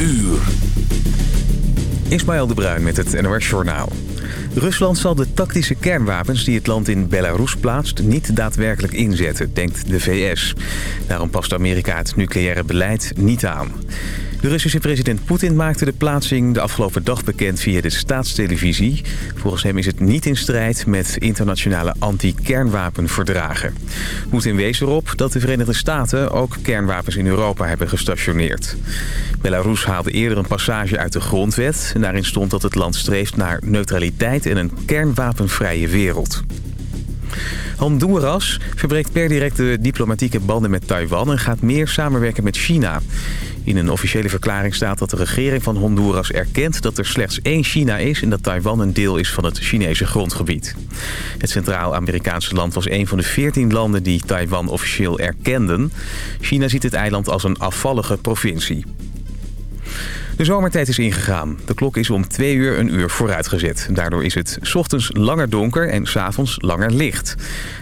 uur. Ismaël de Bruin met het NOS Journaal. Rusland zal de tactische kernwapens die het land in Belarus plaatst... niet daadwerkelijk inzetten, denkt de VS. Daarom past Amerika het nucleaire beleid niet aan. De Russische president Poetin maakte de plaatsing de afgelopen dag bekend via de staatstelevisie. Volgens hem is het niet in strijd met internationale anti-kernwapenverdragen. Poetin wees erop dat de Verenigde Staten ook kernwapens in Europa hebben gestationeerd. Belarus haalde eerder een passage uit de grondwet. En daarin stond dat het land streeft naar neutraliteit en een kernwapenvrije wereld. Honduras verbreekt per direct de diplomatieke banden met Taiwan... en gaat meer samenwerken met China. In een officiële verklaring staat dat de regering van Honduras erkent... dat er slechts één China is en dat Taiwan een deel is van het Chinese grondgebied. Het Centraal-Amerikaanse land was een van de veertien landen die Taiwan officieel erkenden. China ziet het eiland als een afvallige provincie. De zomertijd is ingegaan. De klok is om twee uur een uur vooruitgezet. Daardoor is het s ochtends langer donker en s'avonds langer licht.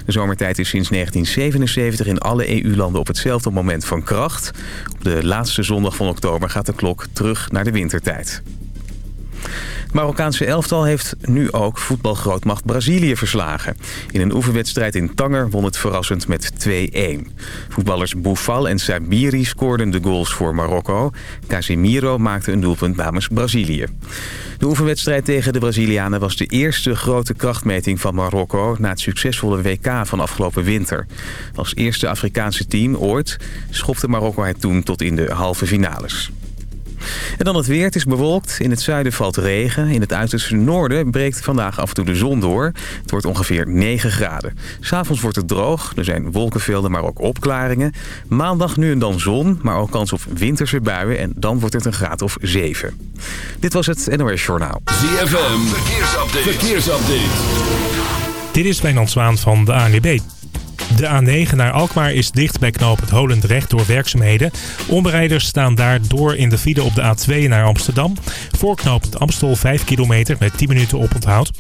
De zomertijd is sinds 1977 in alle EU-landen op hetzelfde moment van kracht. Op de laatste zondag van oktober gaat de klok terug naar de wintertijd. Het Marokkaanse elftal heeft nu ook voetbalgrootmacht Brazilië verslagen. In een oefenwedstrijd in Tanger won het verrassend met 2-1. Voetballers Boufal en Sabiri scoorden de goals voor Marokko. Casemiro maakte een doelpunt namens Brazilië. De oefenwedstrijd tegen de Brazilianen was de eerste grote krachtmeting van Marokko... na het succesvolle WK van afgelopen winter. Als eerste Afrikaanse team ooit schopte Marokko het toen tot in de halve finales. En dan het weer. Het is bewolkt. In het zuiden valt regen. In het uiterste noorden breekt vandaag af en toe de zon door. Het wordt ongeveer 9 graden. S'avonds wordt het droog. Er zijn wolkenvelden, maar ook opklaringen. Maandag nu en dan zon, maar ook kans op winterse buien. En dan wordt het een graad of 7. Dit was het NOS Journaal. ZFM. Verkeersupdate. Verkeersupdate. Dit is Wijnand Zwaan van de ANWB. De A9 naar Alkmaar is dicht bij knooppunt Holendrecht door werkzaamheden. Omrijders staan daardoor in de file op de A2 naar Amsterdam. Voor knooppunt Amstel 5 kilometer met 10 minuten oponthoud.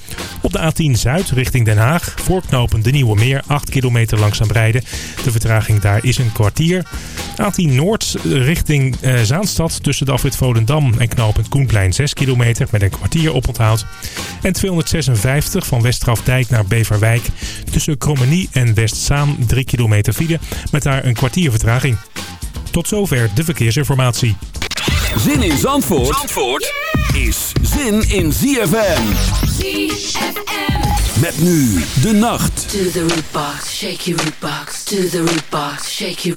Op de A10 Zuid richting Den Haag. Voor knooppunt De Nieuwe Meer 8 kilometer langzaam rijden. De vertraging daar is een kwartier. A10 Noord richting eh, Zaanstad tussen de afrit Volendam en knooppunt Koenplein 6 kilometer met een kwartier oponthoud. En 256 van Westgrafdijk naar Beverwijk tussen Krommenie en Westzaan 3 kilometer file met daar een kwartier vertraging. Tot zover de verkeersinformatie. Zin in Zandvoort, Zandvoort is zin in ZFM. ZFM. Met nu de nacht. To the root box, shake your root box. To the root box, shake your.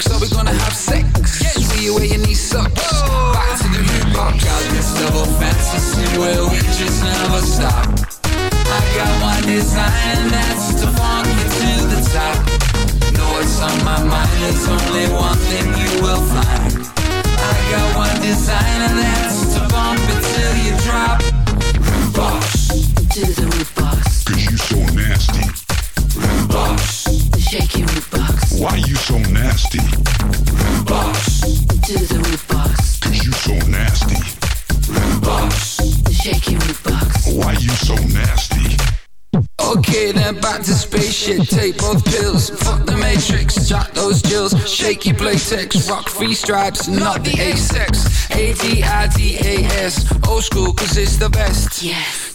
So we gonna have sex. Swing you where your knees suck. Back to the Rudebox. Got this double fantasy where we just never stop. I got one design and that's to funk you to the top. Know what's on my mind, there's only one thing you will find. I got one design and that's to bump it till you drop. Boss, To the Rudebox, Cause you so nasty. boss, shake your Rudebox. Why you so nasty? boss, To the Rudebox, Cause you so nasty. boss. shake your root box. Why you so nasty? Okay, then back to spaceship. Take both pills. Fuck the matrix. Jack those jills. Shaky playtex. Rock free stripes, not the A-sex. A-D-I-D-A-S. Old school, cause it's the best. Yes,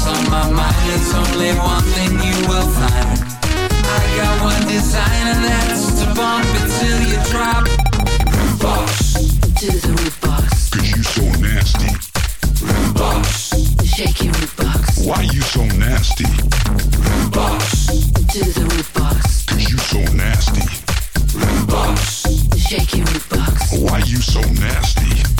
what's on my mind, it's only one thing you will find. I got one design and that's to bump it till you drop. Boss, To the Rudebox. Cause you so nasty. boss, Shake your root box. Why you so nasty? boss, To the Rudebox. Cause you so nasty. boss. Shake your root box. Why you so nasty?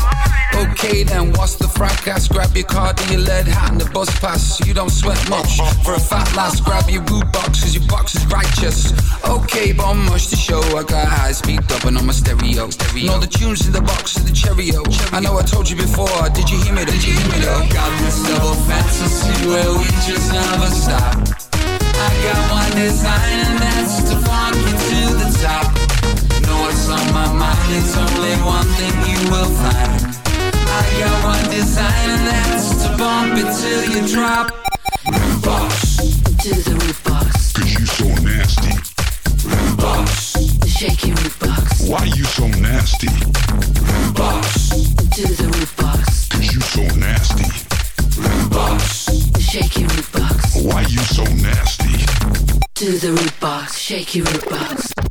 Okay, then what's the fracas? Grab your card and your lead hat and the bus pass. You don't sweat much. For a fat lass, grab your boot box, cause your box is righteous. Okay, but I'm much to show. I got high speed dubbing on my stereo. stereo. And all the tunes in the box of the Cheerio. I know I told you before. Did you hear me? Did you hear me though? Got this double fantasy where we just never stop. I got one design and that's to funk you to the top. Know what's on my mind? It's only one thing you will find. I got one design and that's to bump it till you drop. Boss, To the Rudebox. Cause you so nasty. boss, Shake your root box. Why you so nasty? boss, To the Rudebox. Cause you so nasty. boss. Shake your root box. Why you so nasty? To the Rudebox. Shake your Rudebox.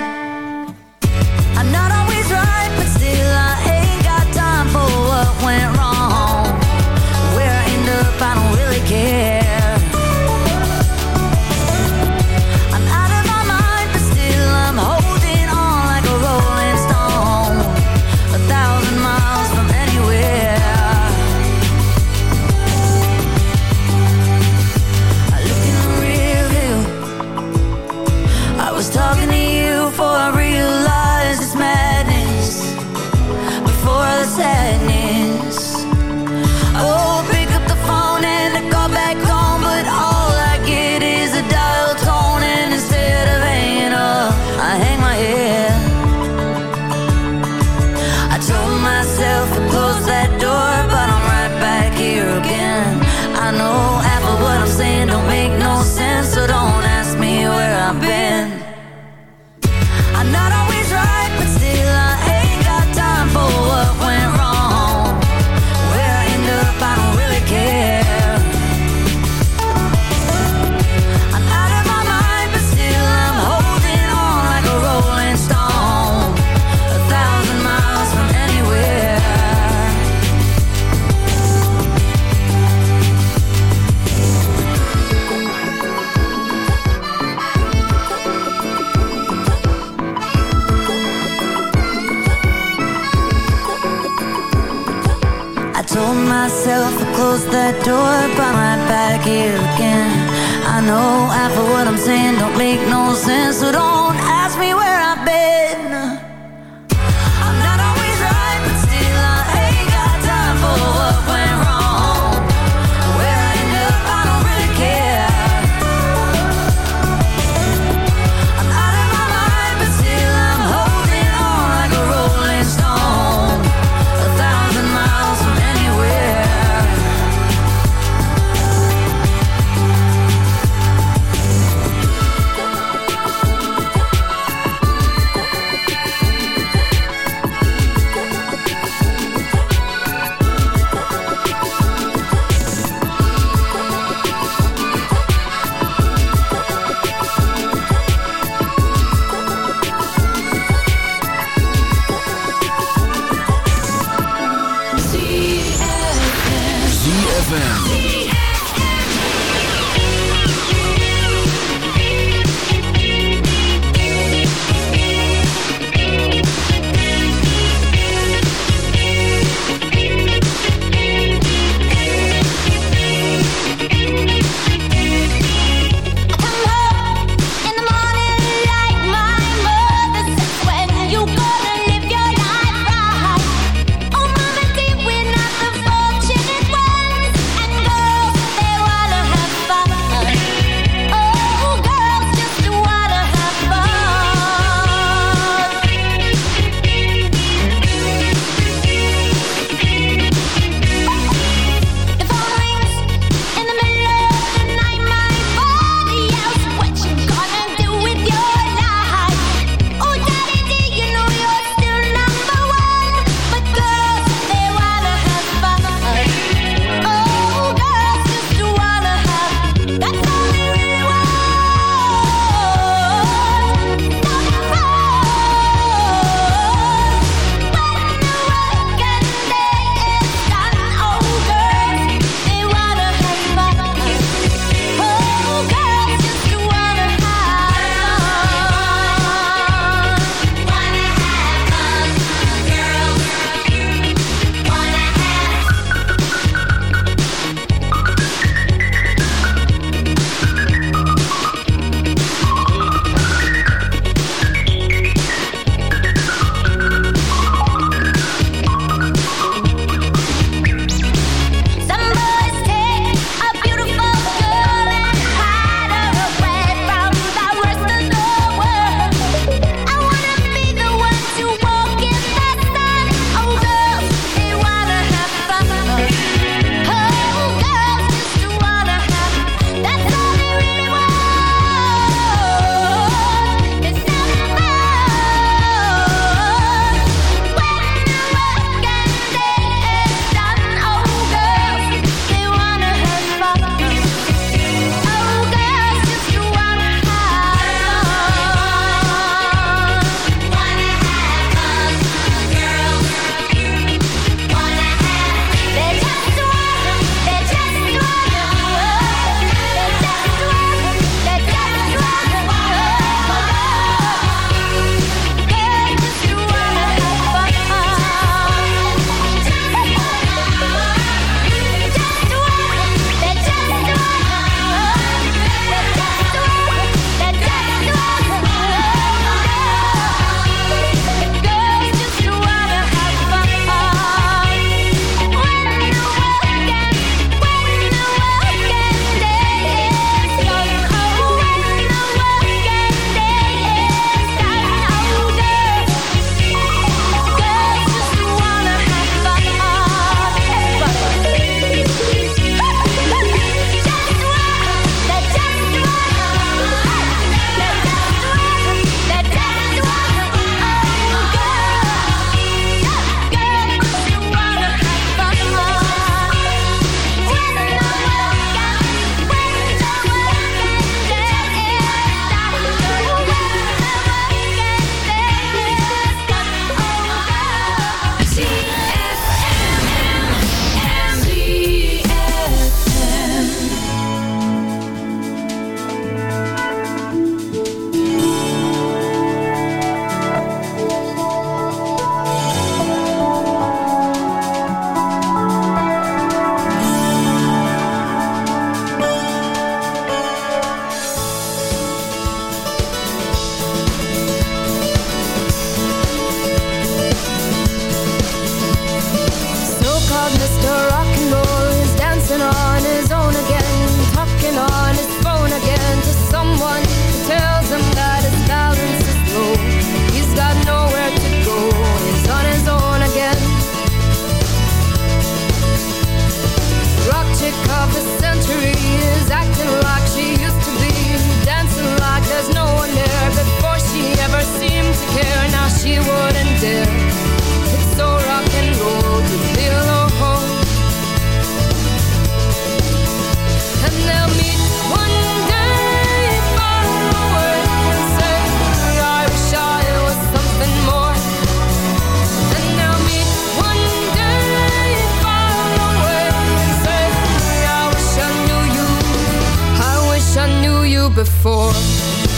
before.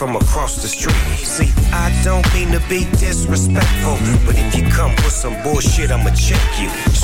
from across the street. See, I don't mean to be disrespectful, but if you come with some bullshit, I'ma check you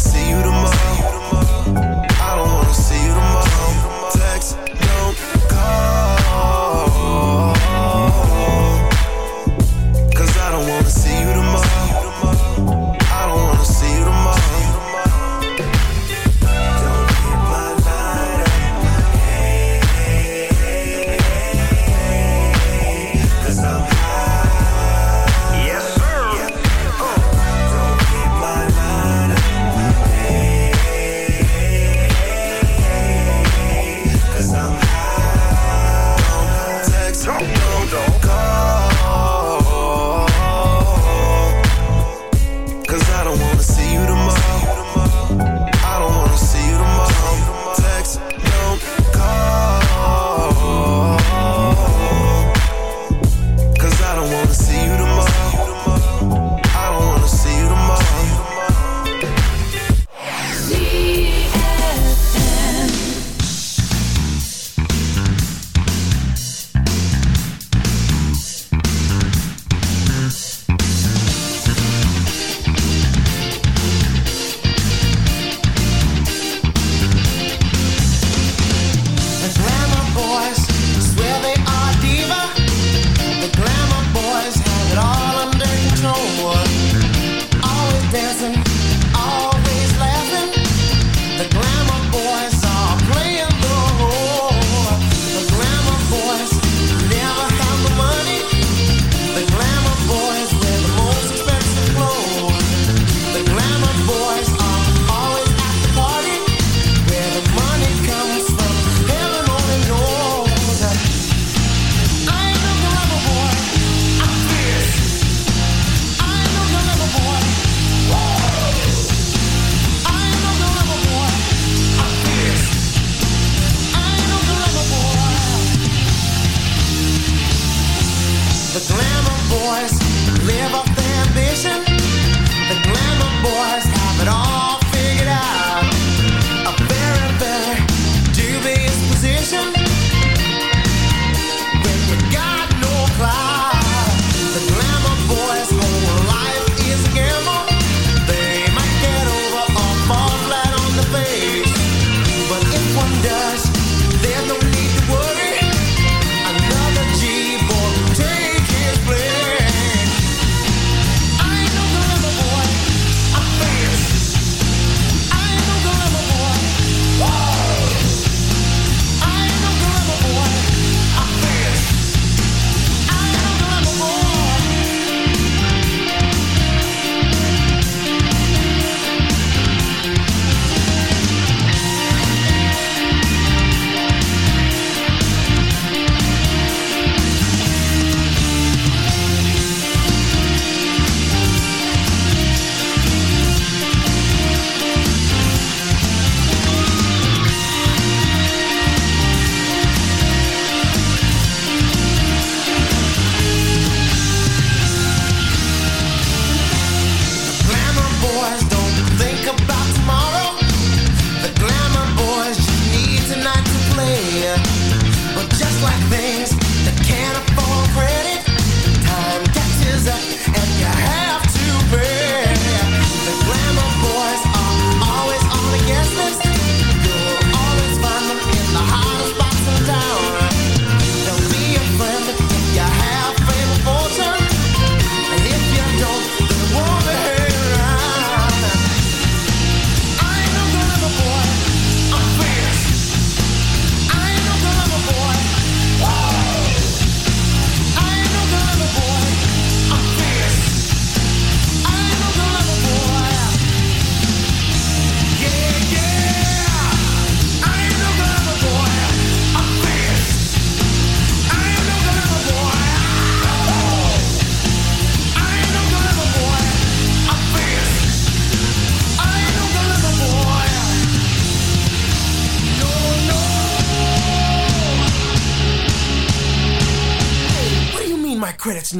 see you tomorrow. Cause I don't wanna see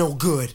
no good.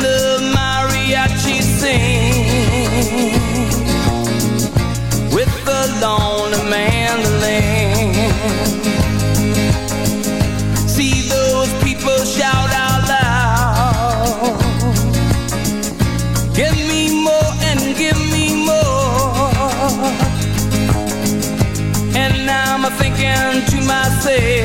the mariachi sing with the lonely mandolin. See those people shout out loud. Give me more and give me more. And I'm thinking to myself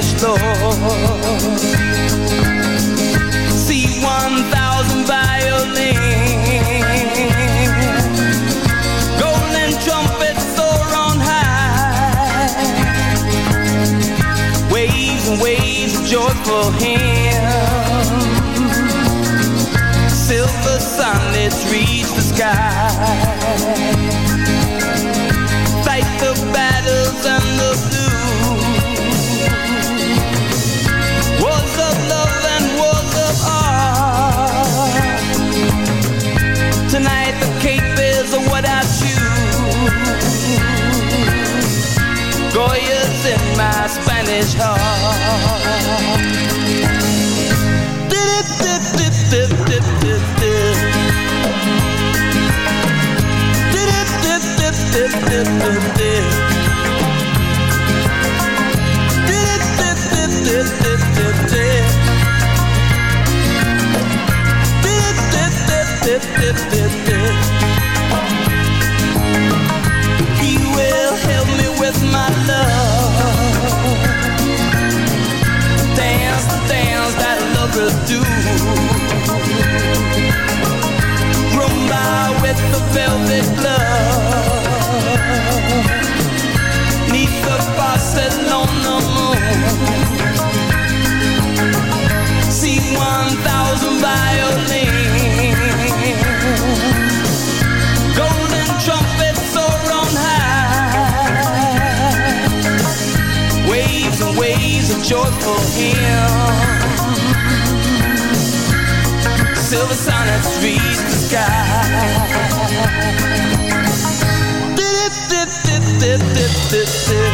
lavish, Lord. See 1,000 violins, golden trumpets soar on high, waves and waves of joyful hymns, silver sunlets reach the sky. his heart. do. Rumba with the velvet glove. Neath the Barcelona moon. See 1,000 violins. Golden trumpets on high. Waves and waves of joyful hymns. silver sonnets reach the sky. Dip, dip, dip,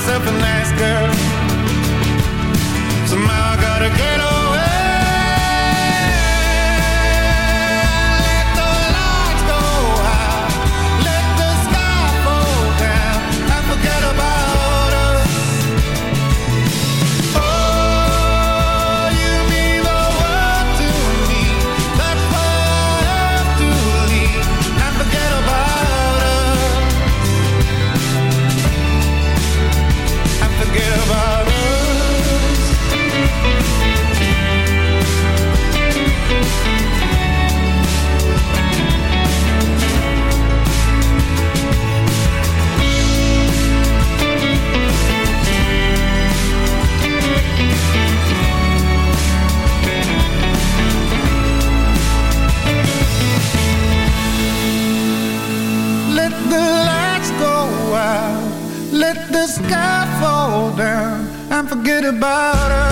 myself a nice girl. Somehow I got a girl forget about her.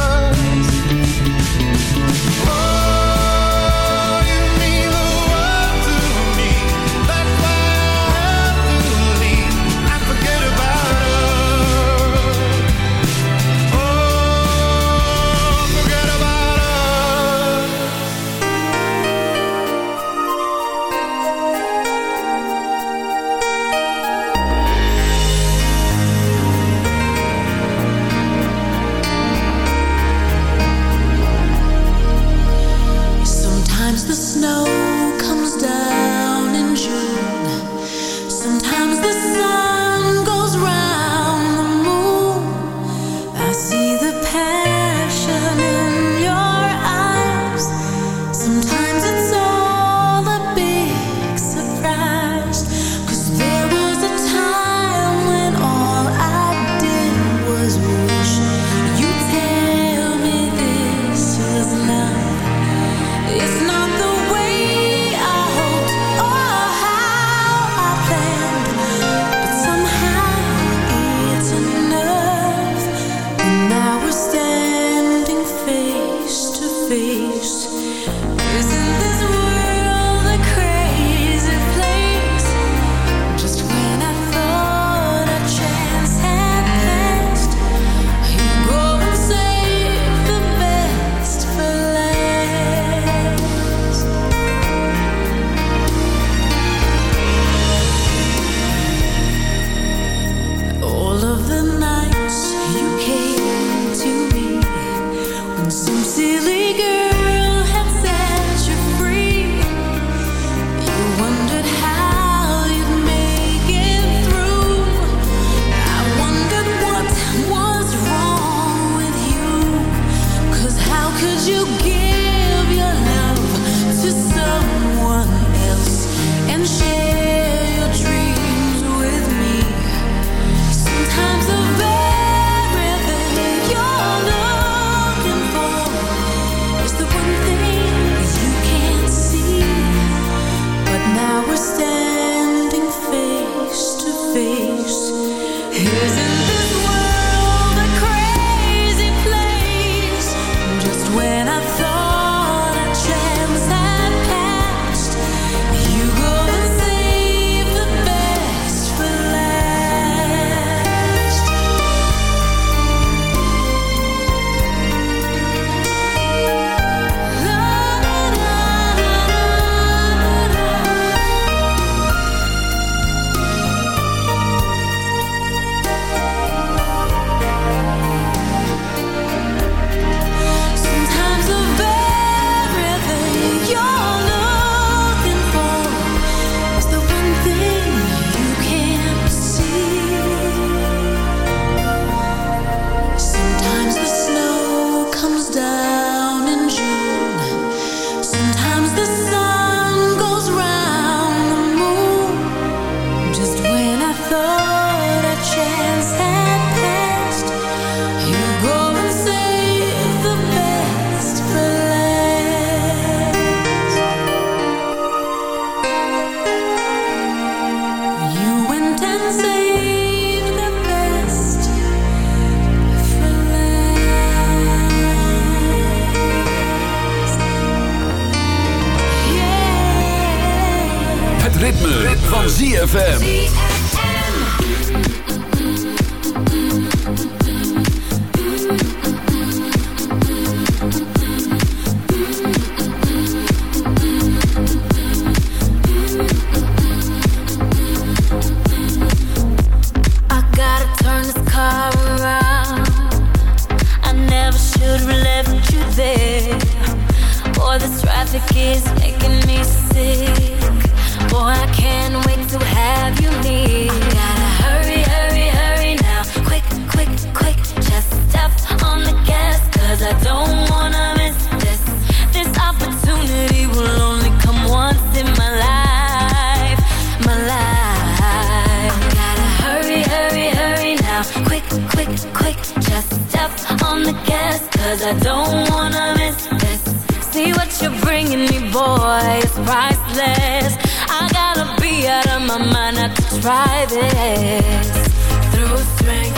Cause I don't wanna miss this. See what you're bringing me, boy. It's priceless. I gotta be out of my mind. I could try this. Through strength.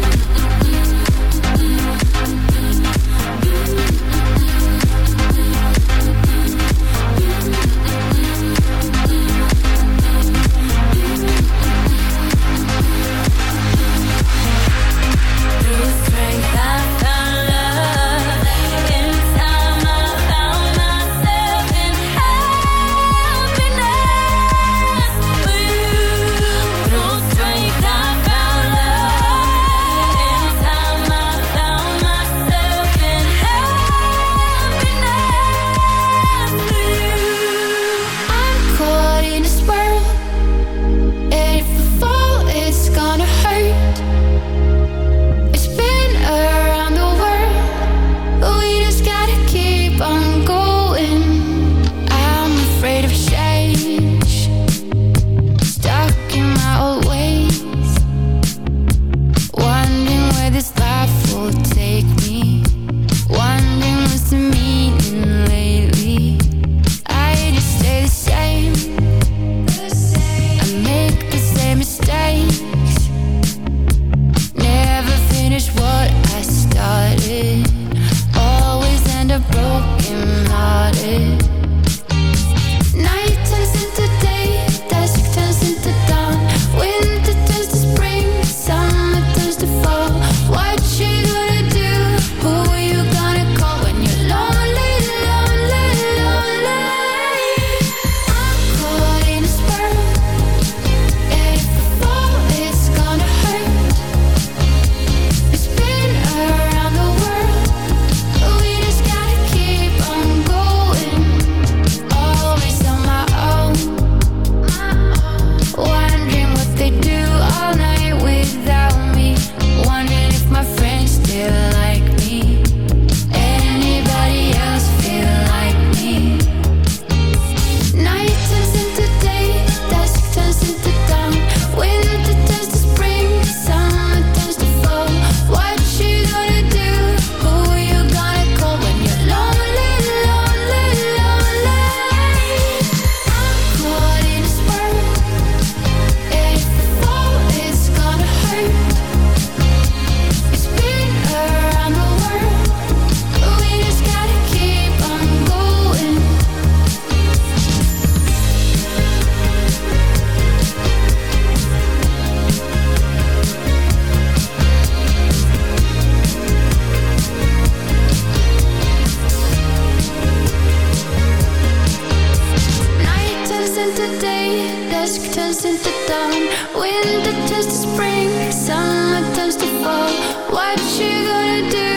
turns into day, dusk turns into dawn. Winter turns to spring, summer turns to fall. What you gonna do,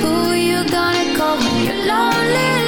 who you gonna call? When you're lonely.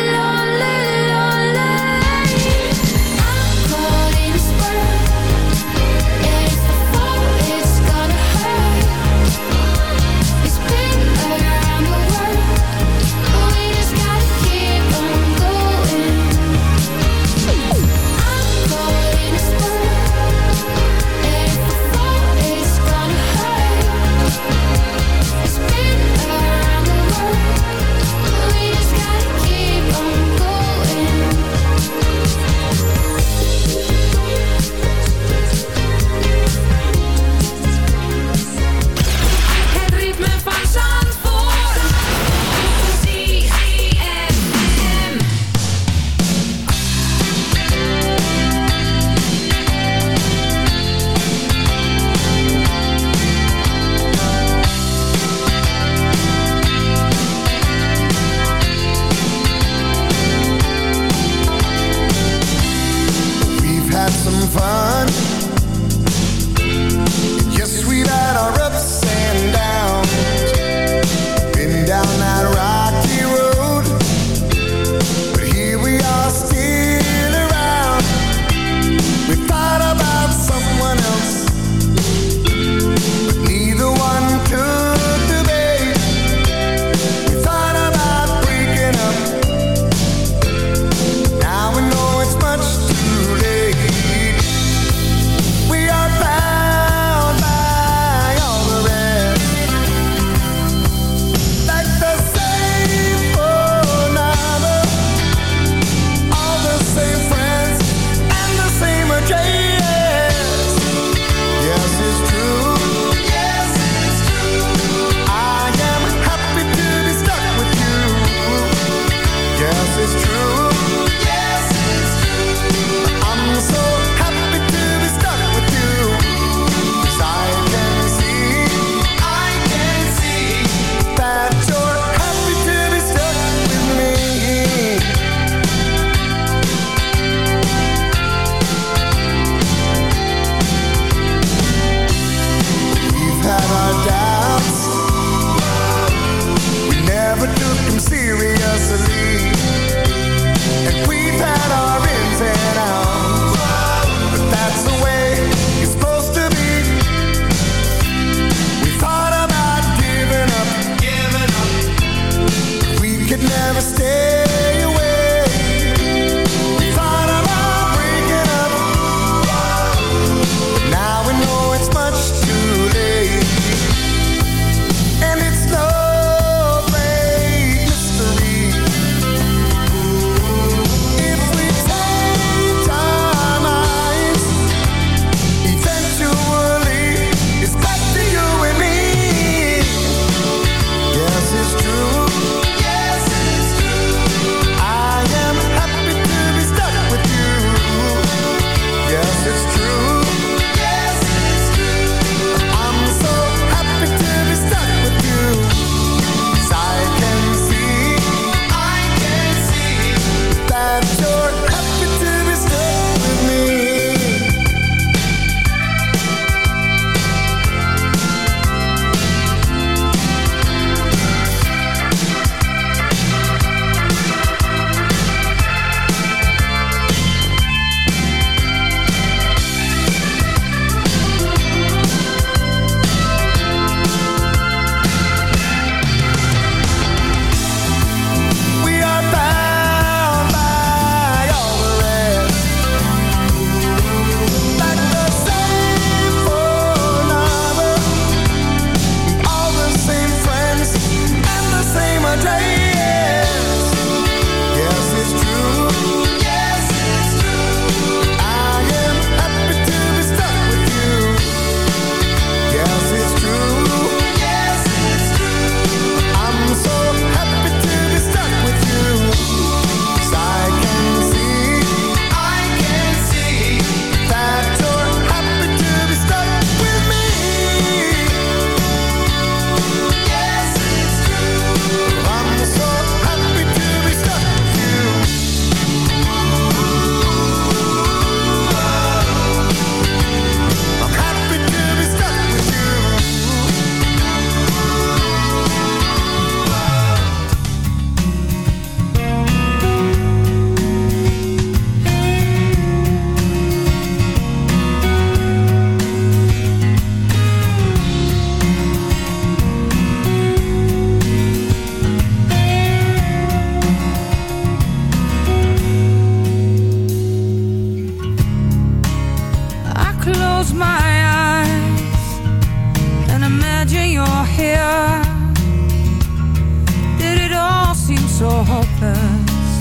so hopeless,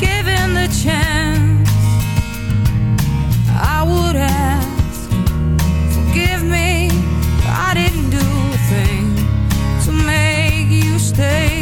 given the chance, I would ask, forgive me, I didn't do a thing to make you stay.